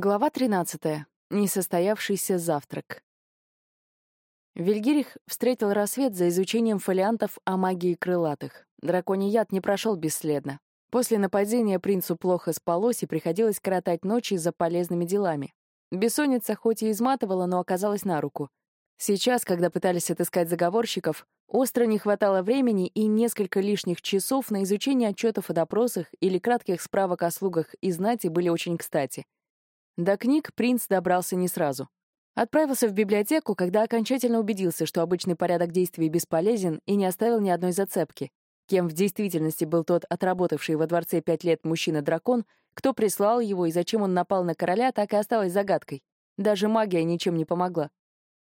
Глава 13. Несостоявшийся завтрак. Вильгирих встретил рассвет за изучением фолиантов о магии крылатых. Драконий яд не прошел бесследно. После нападения принцу плохо спалось и приходилось коротать ночи за полезными делами. Бессонница хоть и изматывала, но оказалась на руку. Сейчас, когда пытались отыскать заговорщиков, остро не хватало времени и несколько лишних часов на изучение отчетов о допросах или кратких справок о слугах и знати были очень кстати — до книг принц добрался не сразу. Отправился в библиотеку, когда окончательно убедился, что обычный порядок действий бесполезен и не оставил ни одной зацепки. Кем в действительности был тот отработавший во дворце пять лет мужчина-дракон, кто прислал его и зачем он напал на короля, так и осталось загадкой. Даже магия ничем не помогла.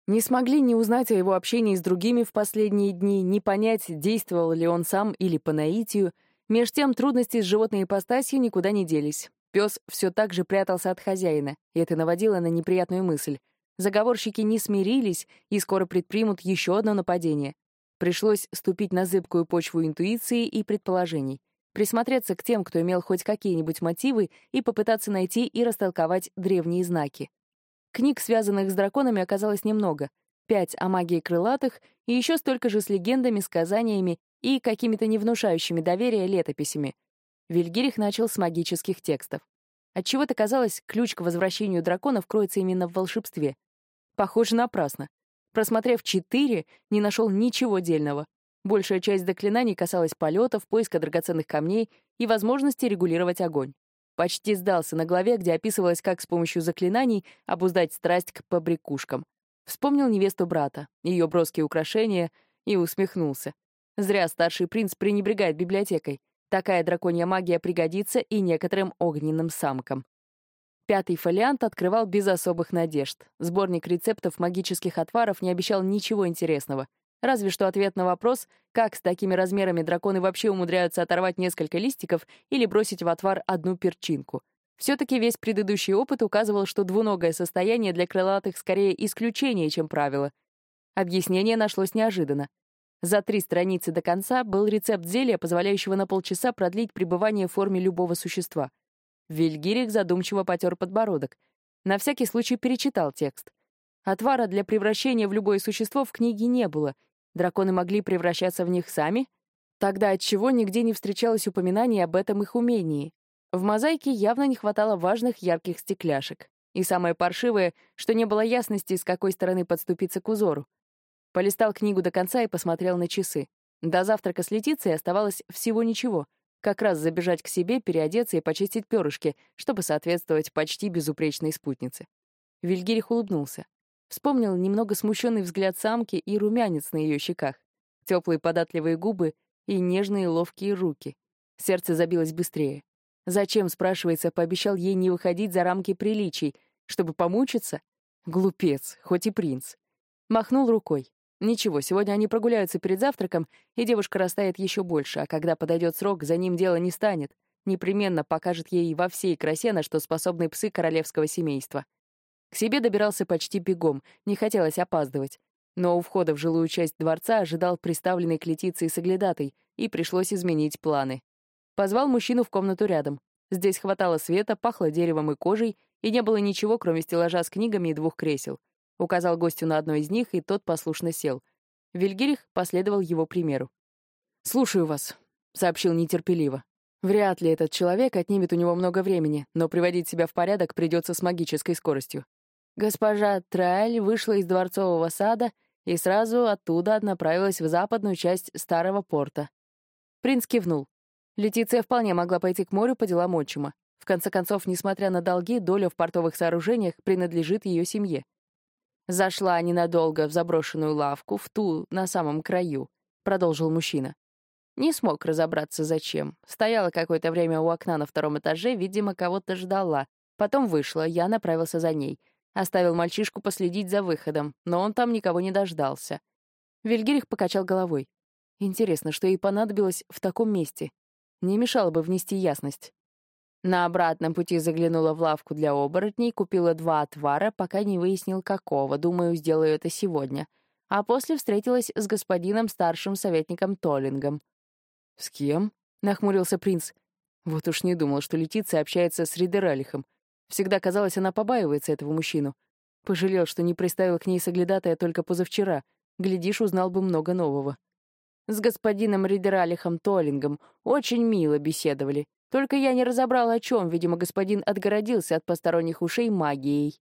Не смогли ни узнать о его общении с другими в последние дни, ни понять, действовал ли он сам или по наитию. Меж тем трудности с животной ипостасью никуда не делись. Пес все так же прятался от хозяина, и это наводило на неприятную мысль. Заговорщики не смирились и скоро предпримут еще одно нападение. Пришлось ступить на зыбкую почву интуиции и предположений, присмотреться к тем, кто имел хоть какие-нибудь мотивы, и попытаться найти и растолковать древние знаки. Книг, связанных с драконами, оказалось немного. Пять о магии крылатых и еще столько же с легендами, сказаниями и какими-то не внушающими доверия летописями. Вильгирих начал с магических текстов. Отчего-то казалось, ключ к возвращению драконов кроется именно в волшебстве. Похоже, напрасно. Просмотрев четыре, не нашел ничего дельного. Большая часть заклинаний касалась полетов, поиска драгоценных камней и возможности регулировать огонь. Почти сдался на главе, где описывалось, как с помощью заклинаний обуздать страсть к побрякушкам. Вспомнил невесту брата, ее броские украшения и усмехнулся. Зря старший принц пренебрегает библиотекой. Такая драконья магия пригодится и некоторым огненным самкам. Пятый фолиант открывал без особых надежд. Сборник рецептов магических отваров не обещал ничего интересного. Разве что ответ на вопрос, как с такими размерами драконы вообще умудряются оторвать несколько листиков или бросить в отвар одну перчинку. Все-таки весь предыдущий опыт указывал, что двуногое состояние для крылатых скорее исключение, чем правило. Объяснение нашлось неожиданно. За три страницы до конца был рецепт зелья, позволяющего на полчаса продлить пребывание в форме любого существа. Вильгирик задумчиво потер подбородок. На всякий случай перечитал текст. Отвара для превращения в любое существо в книге не было. Драконы могли превращаться в них сами? Тогда отчего нигде не встречалось упоминаний об этом их умении? В мозаике явно не хватало важных ярких стекляшек. И самое паршивое, что не было ясности, с какой стороны подступиться к узору. Полистал книгу до конца и посмотрел на часы. До завтрака с Летицией оставалось всего ничего. Как раз забежать к себе, переодеться и почистить перышки, чтобы соответствовать почти безупречной спутнице. Вильгирих улыбнулся. Вспомнил немного смущенный взгляд самки и румянец на ее щеках, теплые податливые губы и нежные ловкие руки. Сердце забилось быстрее. Зачем, спрашивается, пообещал ей не выходить за рамки приличий, чтобы помучиться? Глупец, хоть и принц. Махнул рукой. Ничего, сегодня они прогуляются перед завтраком, и девушка растает еще больше, а когда подойдет срок, за ним дело не станет. Непременно покажет ей во всей красе, на что способны псы королевского семейства. К себе добирался почти бегом, не хотелось опаздывать. Но у входа в жилую часть дворца ожидал приставленный к Летиции соглядатой, и пришлось изменить планы. Позвал мужчину в комнату рядом. Здесь хватало света, пахло деревом и кожей, и не было ничего, кроме стеллажа с книгами и двух кресел. Указал гостю на одно из них, и тот послушно сел. Вильгирих последовал его примеру. «Слушаю вас», — сообщил нетерпеливо. «Вряд ли этот человек отнимет у него много времени, но приводить себя в порядок придется с магической скоростью». Госпожа Трайль вышла из дворцового сада и сразу оттуда направилась в западную часть старого порта. Принц кивнул. Летиция вполне могла пойти к морю по делам отчима. В конце концов, несмотря на долги, доля в портовых сооружениях принадлежит ее семье. Зашла ненадолго в заброшенную лавку, в ту, на самом краю, — продолжил мужчина. Не смог разобраться, зачем. Стояла какое-то время у окна на втором этаже, видимо, кого-то ждала. Потом вышла, я направился за ней. Оставил мальчишку последить за выходом, но он там никого не дождался. Вильгирих покачал головой. Интересно, что ей понадобилось в таком месте. Не мешало бы внести ясность. На обратном пути заглянула в лавку для оборотней, купила два отвара, пока не выяснил, какого. Думаю, сделаю это сегодня. А после встретилась с господином старшим советником Толлингом. «С кем?» — нахмурился принц. Вот уж не думал, что Летиция общается с Ридералихом. Всегда казалось, она побаивается этого мужчину. Пожалел, что не приставил к ней соглядатая только позавчера. Глядишь, узнал бы много нового. С господином Ридералихом Толлингом очень мило беседовали. Только я не разобрал, о чем. Видимо, господин отгородился от посторонних ушей магией.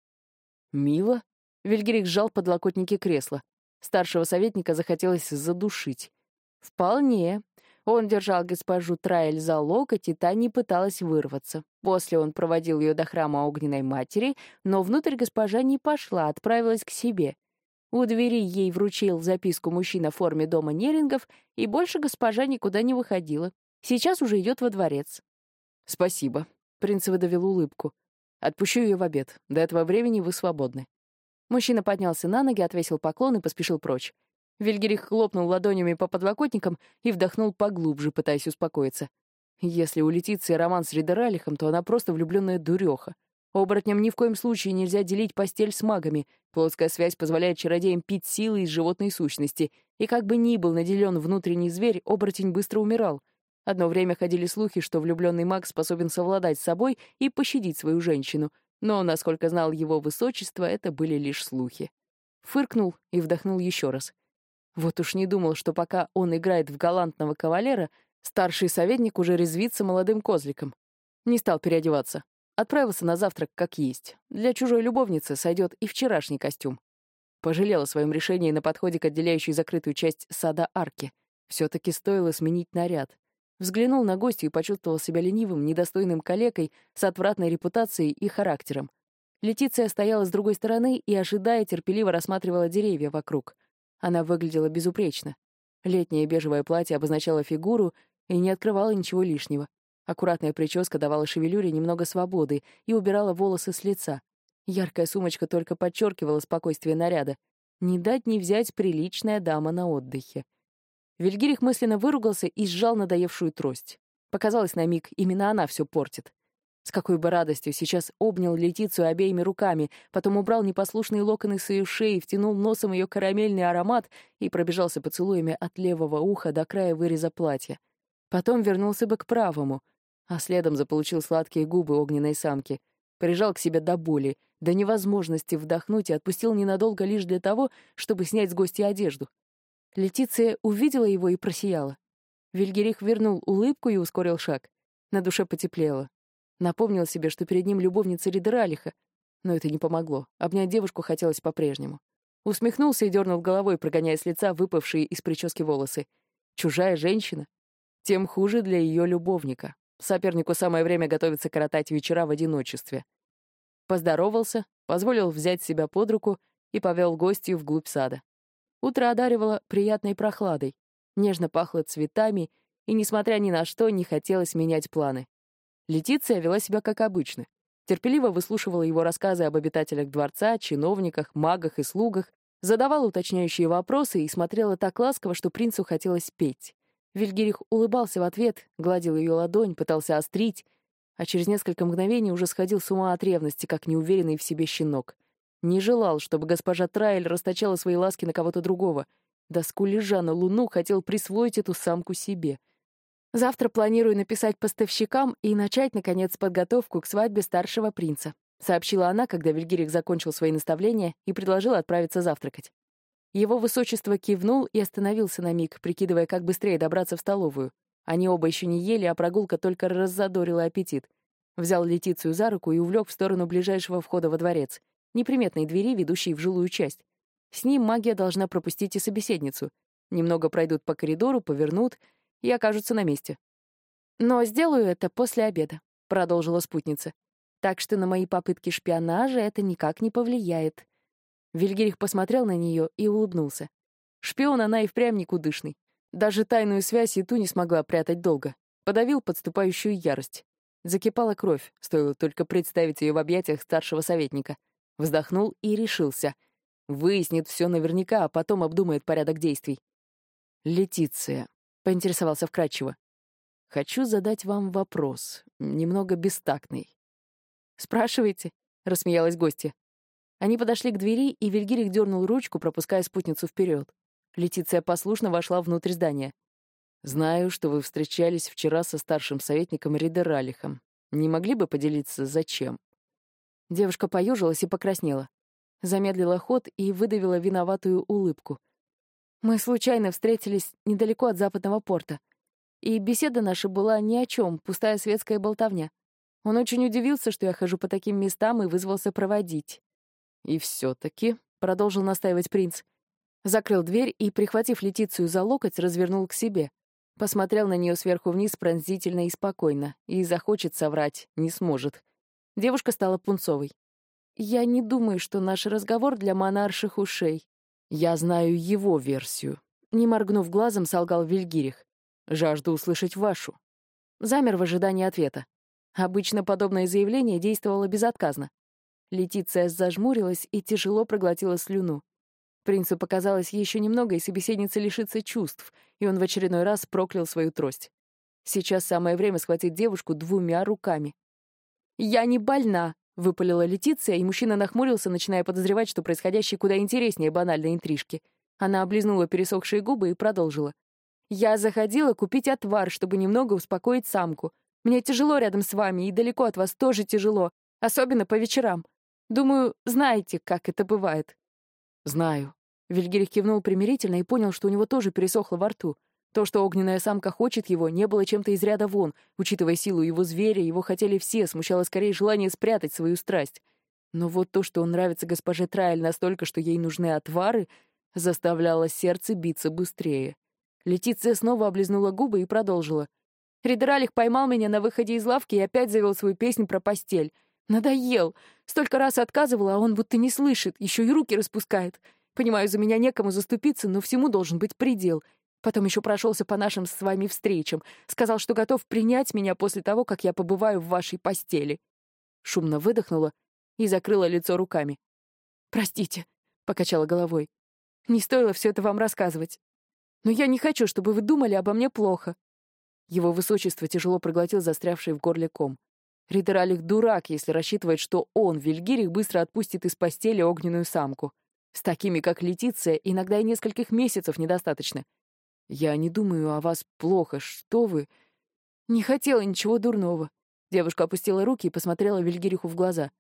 «Мило?» Вильгерик сжал подлокотники кресла. Старшего советника захотелось задушить. «Вполне. Он держал госпожу Траэль за локоть, и та не пыталась вырваться. После он проводил ее до храма Огненной Матери, но внутрь госпожа не пошла, отправилась к себе. У двери ей вручил записку мужчина в форме дома Нерингов, и больше госпожа никуда не выходила. Сейчас уже идет во дворец. «Спасибо», — принц выдавил улыбку. «Отпущу ее в обед. До этого времени вы свободны». Мужчина поднялся на ноги, отвесил поклон и поспешил прочь. Вильгерих хлопнул ладонями по подлокотникам и вдохнул поглубже, пытаясь успокоиться. Если у Летиции роман с Ридералихом, то она просто влюбленная дуреха. Оборотням ни в коем случае нельзя делить постель с магами. Плоская связь позволяет чародеям пить силы из животной сущности. И как бы ни был наделен внутренний зверь, оборотень быстро умирал. Одно время ходили слухи, что влюбленный маг способен совладать с собой и пощадить свою женщину. Но, насколько знал его высочество, это были лишь слухи. Фыркнул и вдохнул еще раз. Вот уж не думал, что пока он играет в галантного кавалера, старший советник уже резвится молодым козликом. Не стал переодеваться. Отправился на завтрак как есть. Для чужой любовницы сойдет и вчерашний костюм. Пожалел о своем решении на подходе к отделяющей закрытую часть сада арки. Все-таки стоило сменить наряд. Взглянул на гостью и почувствовал себя ленивым, недостойным калекой с отвратной репутацией и характером. Летиция стояла с другой стороны и, ожидая, терпеливо рассматривала деревья вокруг. Она выглядела безупречно. Летнее бежевое платье обозначало фигуру и не открывало ничего лишнего. Аккуратная прическа давала шевелюре немного свободы и убирала волосы с лица. Яркая сумочка только подчеркивала спокойствие наряда. Не дать не взять приличная дама на отдыхе. Вильгирих мысленно выругался и сжал надоевшую трость. Показалось на миг, именно она все портит. С какой бы радостью сейчас обнял Летицию обеими руками, потом убрал непослушные локоны с ее шеи, втянул носом ее карамельный аромат и пробежался поцелуями от левого уха до края выреза платья. Потом вернулся бы к правому, а следом заполучил сладкие губы огненной самки, прижал к себе до боли, до невозможности вдохнуть и отпустил ненадолго лишь для того, чтобы снять с гостя одежду. Летиция увидела его и просияла. Вильгерих вернул улыбку и ускорил шаг. На душе потеплело. Напомнил себе, что перед ним любовница Ридералиха, но это не помогло. Обнять девушку хотелось по-прежнему. Усмехнулся и дернул головой, прогоняя с лица выпавшие из прически волосы. Чужая женщина? Тем хуже для ее любовника. Сопернику самое время готовиться коротать вечера в одиночестве. Поздоровался, позволил взять себя под руку и повел гостью вглубь сада. Утро одаривало приятной прохладой, нежно пахло цветами, и, несмотря ни на что, не хотелось менять планы. Летиция вела себя как обычно. Терпеливо выслушивала его рассказы об обитателях дворца, чиновниках, магах и слугах, задавала уточняющие вопросы и смотрела так ласково, что принцу хотелось петь. Вильгерих улыбался в ответ, гладил ее ладонь, пытался острить, а через несколько мгновений уже сходил с ума от ревности, как неуверенный в себе щенок. Не желал, чтобы госпожа Трайль расточала свои ласки на кого-то другого. Доску лежа луну хотел присвоить эту самку себе — Завтра планирую написать поставщикам и начать, наконец, подготовку к свадьбе старшего принца», — сообщила она, когда Вильгирик закончил свои наставления и предложил отправиться завтракать. Его высочество кивнул и остановился на миг, прикидывая, как быстрее добраться в столовую. Они оба еще не ели, а прогулка только раззадорила аппетит. Взял Летицию за руку и увлек в сторону ближайшего входа во дворец, неприметной двери, ведущей в жилую часть. С ним магия должна пропустить и собеседницу. Немного пройдут по коридору, повернут — и окажутся на месте. «Но сделаю это после обеда», — продолжила спутница. «Так что на мои попытки шпионажа это никак не повлияет». Вильгерих посмотрел на нее и улыбнулся. Шпион она и впрямь никудышный. Даже тайную связь и ту не смогла прятать долго. Подавил подступающую ярость. Закипала кровь, стоило только представить ее в объятиях старшего советника. Вздохнул и решился. Выяснит все наверняка, а потом обдумает порядок действий. Летиция. — поинтересовался вкратчиво. «Хочу задать вам вопрос, немного бестактный». «Спрашивайте», — рассмеялась гостья. Они подошли к двери, и Вильгирик дернул ручку, пропуская спутницу вперед. Летиция послушно вошла внутрь здания. «Знаю, что вы встречались вчера со старшим советником Ридералихом. Не могли бы поделиться, зачем?» Девушка поежилась и покраснела. Замедлила ход и выдавила виноватую улыбку. Мы случайно встретились недалеко от западного порта. И беседа наша была ни о чем, пустая светская болтовня. Он очень удивился, что я хожу по таким местам и вызвался проводить. «И все-таки», — продолжил настаивать принц, закрыл дверь и, прихватив Летицию за локоть, развернул к себе. Посмотрел на нее сверху вниз пронзительно и спокойно, и захочет соврать, не сможет. Девушка стала пунцовой. «Я не думаю, что наш разговор для монарших ушей». «Я знаю его версию», — не моргнув глазом, солгал Вильгирих. «Жажду услышать вашу». Замер в ожидании ответа. Обычно подобное заявление действовало безотказно. Летиция зажмурилась и тяжело проглотила слюну. Принцу показалось еще немного, и собеседница лишится чувств, и он в очередной раз проклял свою трость. Сейчас самое время схватить девушку двумя руками. «Я не больна!» — выпалила Летиция, и мужчина нахмурился, начиная подозревать, что происходящее куда интереснее банальной интрижки. Она облизнула пересохшие губы и продолжила. «Я заходила купить отвар, чтобы немного успокоить самку. Мне тяжело рядом с вами, и далеко от вас тоже тяжело, особенно по вечерам. Думаю, знаете, как это бывает». «Знаю». Вильгирих кивнул примирительно и понял, что у него тоже пересохло во рту. То, что огненная самка хочет его, не было чем-то из ряда вон. Учитывая силу его зверя, его хотели все, смущало скорее желание спрятать свою страсть. Но вот то, что он нравится госпоже Трайль настолько, что ей нужны отвары, заставляло сердце биться быстрее. Летиция снова облизнула губы и продолжила. Ридералих поймал меня на выходе из лавки и опять завел свою песню про постель. Надоел. Столько раз отказывала, а он будто не слышит, еще и руки распускает. Понимаю, за меня некому заступиться, но всему должен быть предел. Потом еще прошелся по нашим с вами встречам. Сказал, что готов принять меня после того, как я побываю в вашей постели. Шумно выдохнула и закрыла лицо руками. «Простите», — покачала головой. «Не стоило все это вам рассказывать. Но я не хочу, чтобы вы думали обо мне плохо». Его высочество тяжело проглотил застрявший в горле ком. Ридералих дурак, если рассчитывает, что он, Вильгирих, быстро отпустит из постели огненную самку. С такими, как Летиция, иногда и нескольких месяцев недостаточно. Я не думаю о вас плохо, что вы... Не хотела ничего дурного. Девушка опустила руки и посмотрела Вильгириху в глаза.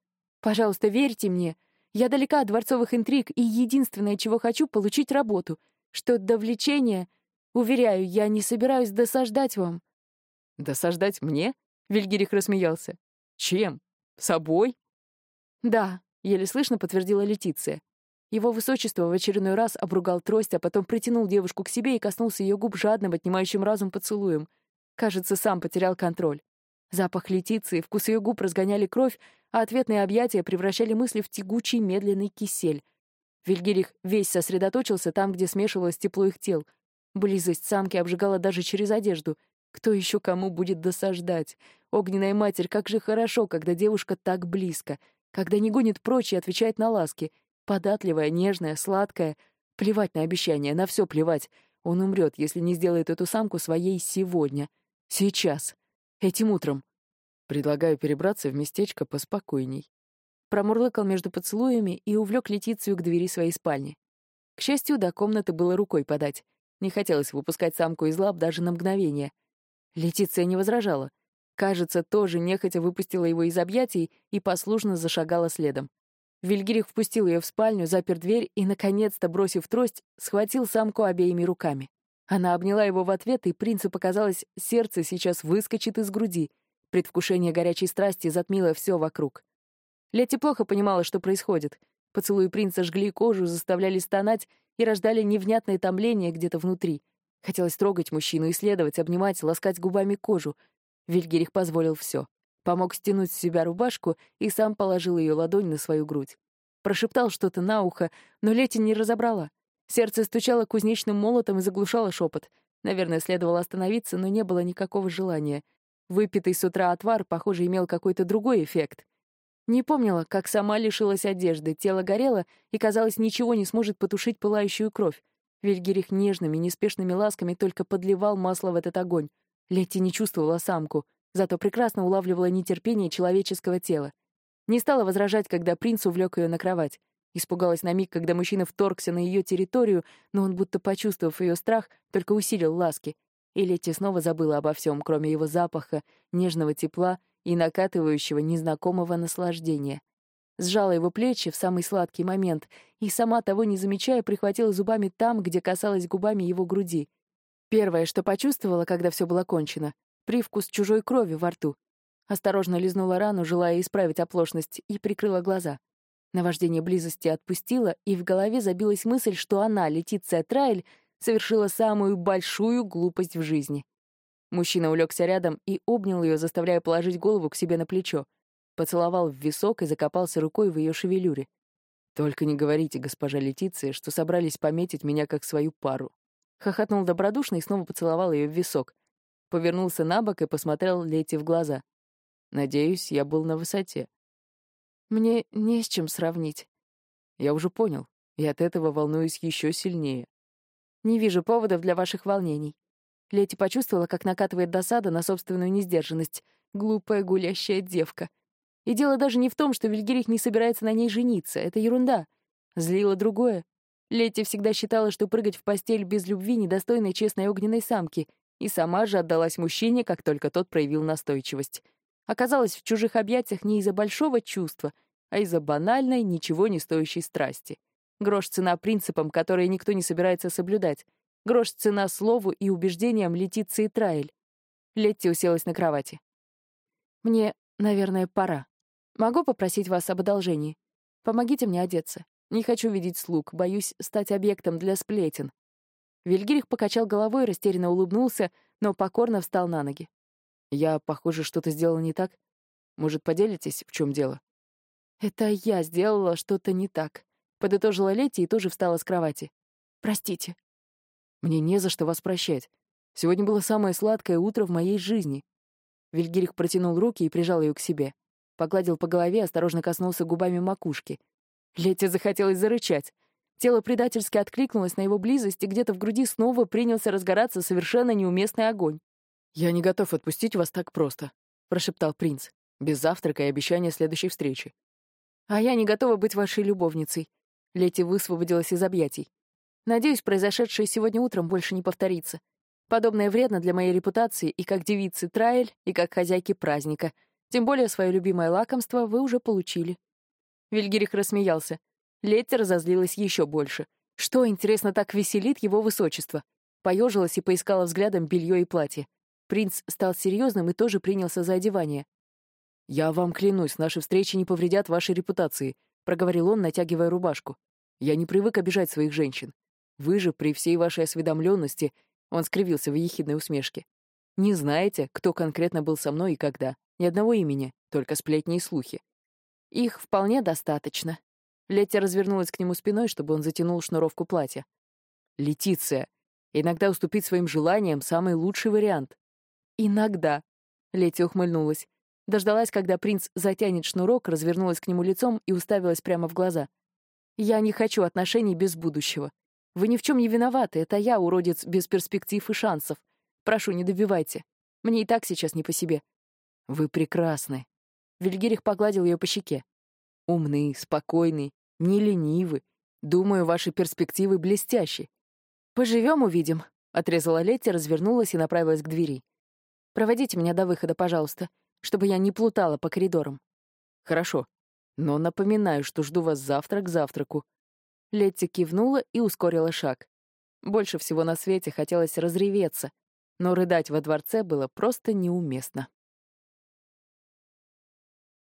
Пожалуйста, верьте мне. Я далека от дворцовых интриг, и единственное, чего хочу, — получить работу. Что до влечения... Уверяю, я не собираюсь досаждать вам. Досаждать мне? Вильгирих рассмеялся. «Чем? Собой?» «Да», — еле слышно подтвердила Летиция. Его высочество в очередной раз обругал трость, а потом притянул девушку к себе и коснулся ее губ жадным, отнимающим разум поцелуем. Кажется, сам потерял контроль. Запах Летиции, вкус ее губ разгоняли кровь, а ответные объятия превращали мысли в тягучий медленный кисель. Вильгирих весь сосредоточился там, где смешивалось тепло их тел. Близость самки обжигала даже через одежду, кто еще кому будет досаждать? Огненная матерь, как же хорошо, когда девушка так близко, когда не гонит прочь и отвечает на ласки. Податливая, нежная, сладкая. Плевать на обещания, на все плевать. Он умрет, если не сделает эту самку своей сегодня. Сейчас. Этим утром. Предлагаю перебраться в местечко поспокойней. Промурлыкал между поцелуями и увлек Летицию к двери своей спальни. К счастью, до комнаты было рукой подать. Не хотелось выпускать самку из лап даже на мгновение — Летиция не возражала. Кажется, тоже нехотя выпустила его из объятий и послушно зашагала следом. Вильгирих впустил ее в спальню, запер дверь и, наконец-то, бросив трость, схватил самку обеими руками. Она обняла его в ответ, и принцу показалось, сердце сейчас выскочит из груди. Предвкушение горячей страсти затмило все вокруг. Лети плохо понимала, что происходит. Поцелуи принца жгли кожу, заставляли стонать и рождали невнятное томление где-то внутри — Хотелось трогать мужчину, исследовать, обнимать, ласкать губами кожу. Вильгерих позволил все. Помог стянуть с себя рубашку и сам положил ее ладонь на свою грудь. Прошептал что-то на ухо, но Лети не разобрала. Сердце стучало кузнечным молотом и заглушало шепот. Наверное, следовало остановиться, но не было никакого желания. Выпитый с утра отвар, похоже, имел какой-то другой эффект. Не помнила, как сама лишилась одежды, тело горело, и, казалось, ничего не сможет потушить пылающую кровь. Вильгерих нежными, неспешными ласками только подливал масло в этот огонь. Летти не чувствовала самку, зато прекрасно улавливала нетерпение человеческого тела. Не стала возражать, когда принц увлек ее на кровать. Испугалась на миг, когда мужчина вторгся на ее территорию, но он, будто почувствовав ее страх, только усилил ласки. И Летти снова забыла обо всем, кроме его запаха, нежного тепла и накатывающего незнакомого наслаждения. сжала его плечи в самый сладкий момент и, сама того не замечая, прихватила зубами там, где касалась губами его груди. Первое, что почувствовала, когда все было кончено — привкус чужой крови во рту. Осторожно лизнула рану, желая исправить оплошность, и прикрыла глаза. Наваждение близости отпустило, и в голове забилась мысль, что она, Летиция Трайль, совершила самую большую глупость в жизни. Мужчина улегся рядом и обнял ее, заставляя положить голову к себе на плечо. Поцеловал в висок и закопался рукой в ее шевелюре. «Только не говорите, госпожа Летиция, что собрались пометить меня как свою пару». Хохотнул добродушно и снова поцеловал ее в висок. Повернулся на бок и посмотрел Лете в глаза. «Надеюсь, я был на высоте». «Мне не с чем сравнить». «Я уже понял, и от этого волнуюсь еще сильнее». «Не вижу поводов для ваших волнений». Лети почувствовала, как накатывает досада на собственную несдержанность. Глупая гулящая девка. И дело даже не в том, что Вильгерих не собирается на ней жениться. Это ерунда. Злило другое. Летти всегда считала, что прыгать в постель без любви недостойной честной огненной самки, и сама же отдалась мужчине, как только тот проявил настойчивость. Оказалась в чужих объятиях не из-за большого чувства, а из-за банальной, ничего не стоящей страсти. Грош цена принципам, которые никто не собирается соблюдать. Грош цена слову и убеждениям Летиции Траэль. Летти уселась на кровати. «Мне, наверное, пора. Могу попросить вас об одолжении? Помогите мне одеться. Не хочу видеть слуг, боюсь стать объектом для сплетен». Вильгирих покачал головой, растерянно улыбнулся, но покорно встал на ноги. «Я, похоже, что-то сделал не так. Может, поделитесь, в чем дело?» «Это я сделала что-то не так», — подытожила Летти и тоже встала с кровати. «Простите». Мне не за что вас прощать. Сегодня было самое сладкое утро в моей жизни. Вильгирих протянул руки и прижал ее к себе. Погладил по голове, осторожно коснулся губами макушки. Лете захотелось зарычать. Тело предательски откликнулось на его близость, и где-то в груди снова принялся разгораться совершенно неуместный огонь. «Я не готов отпустить вас так просто», — прошептал принц, без завтрака и обещания следующей встречи. «А я не готова быть вашей любовницей», — Лети высвободилась из объятий. Надеюсь, произошедшее сегодня утром больше не повторится. Подобное вредно для моей репутации и как девицы Траэль, и как хозяйки праздника. Тем более свое любимое лакомство вы уже получили». Вильгирих рассмеялся. Летти разозлилась еще больше. Что, интересно, так веселит его высочество? Поежилась и поискала взглядом белье и платье. Принц стал серьезным и тоже принялся за одевание. «Я вам клянусь, наши встречи не повредят вашей репутации», — проговорил он, натягивая рубашку. «Я не привык обижать своих женщин. Вы же при всей вашей осведомленности, он скривился в ехидной усмешке, не знаете, кто конкретно был со мной и когда. Ни одного имени, только сплетни и слухи. Их вполне достаточно. Летти развернулась к нему спиной, чтобы он затянул шнуровку платья. Летиция. Иногда уступить своим желаниям — самый лучший вариант. Иногда. Летти ухмыльнулась. Дождалась, когда принц затянет шнурок, развернулась к нему лицом и уставилась прямо в глаза. «Я не хочу отношений без будущего. Вы ни в чем не виноваты, это я, уродец, без перспектив и шансов. Прошу, не добивайте. Мне и так сейчас не по себе. Вы прекрасны. Вильгерих погладил ее по щеке. Умный, спокойный, не ленивый. Думаю, ваши перспективы блестящие. Поживем, увидим. Отрезала Летти, развернулась и направилась к двери. Проводите меня до выхода, пожалуйста, чтобы я не плутала по коридорам. Хорошо. Но напоминаю, что жду вас завтра к завтраку. Летти кивнула и ускорила шаг. Больше всего на свете хотелось разреветься, но рыдать во дворце было просто неуместно.